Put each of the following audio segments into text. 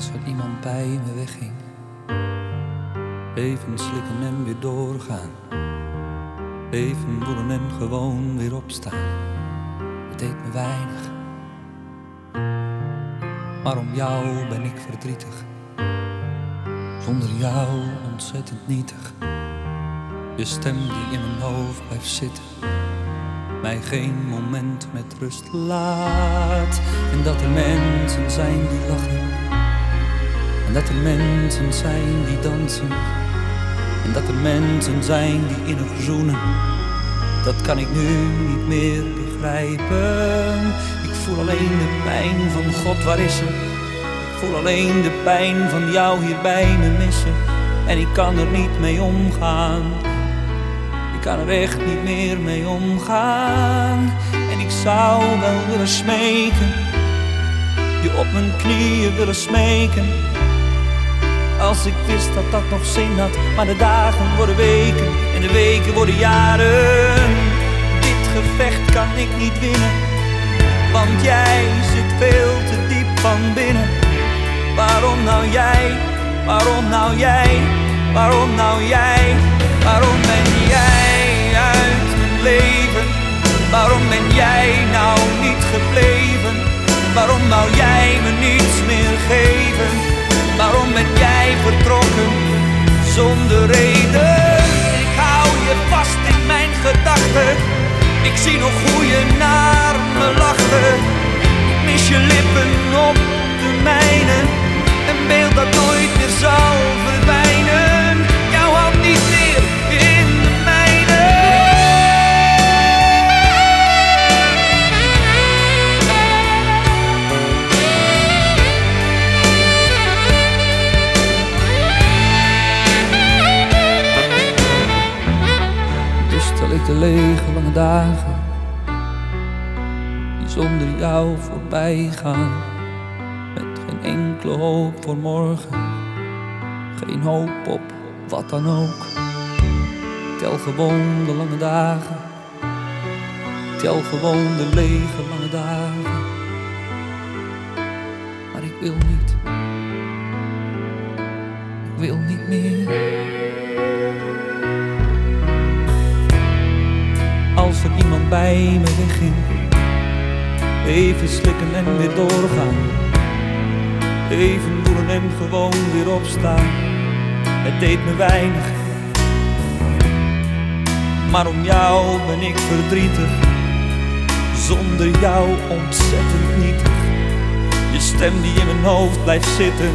Als er iemand bij me wegging, even slikken en weer doorgaan. Even voelen en gewoon weer opstaan. Het deed me weinig. Maar om jou ben ik verdrietig. Zonder jou ontzettend nietig. Je stem die in mijn hoofd blijft zitten. Mij geen moment met rust laat. En dat er mensen zijn die lachen. En dat er mensen zijn die dansen. En dat er mensen zijn die innig zoenen. Dat kan ik nu niet meer begrijpen. Ik voel alleen de pijn van God, waar is ze? Ik voel alleen de pijn van jou hier bij me missen. En ik kan er niet mee omgaan. Ik kan er echt niet meer mee omgaan. En ik zou wel willen smeken. Je op mijn knieën willen smeken. Als ik wist dat dat nog zin had. Maar de dagen worden weken en de weken worden jaren. Dit gevecht kan ik niet winnen. Want jij zit veel te diep van binnen. Waarom nou jij? Waarom nou jij? Waarom nou jij? Zonder reden? Ik hou je vast in mijn gedachten. Ik zie nog hoe je naar me lachte. Ik mis je Ik de lege lange dagen die zonder jou voorbij gaan. Met geen enkele hoop voor morgen, geen hoop op wat dan ook. Tel gewoon de lange dagen, tel gewoon de lege lange dagen. Maar ik wil niet, ik wil niet meer. Bij me wegging, even slikken en weer doorgaan. Even voelen en gewoon weer opstaan. Het deed me weinig, maar om jou ben ik verdrietig. Zonder jou ontzettend nietig. Je stem die in mijn hoofd blijft zitten,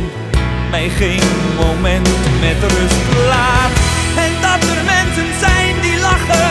mij geen moment met rust laat. En dat er mensen zijn die lachen.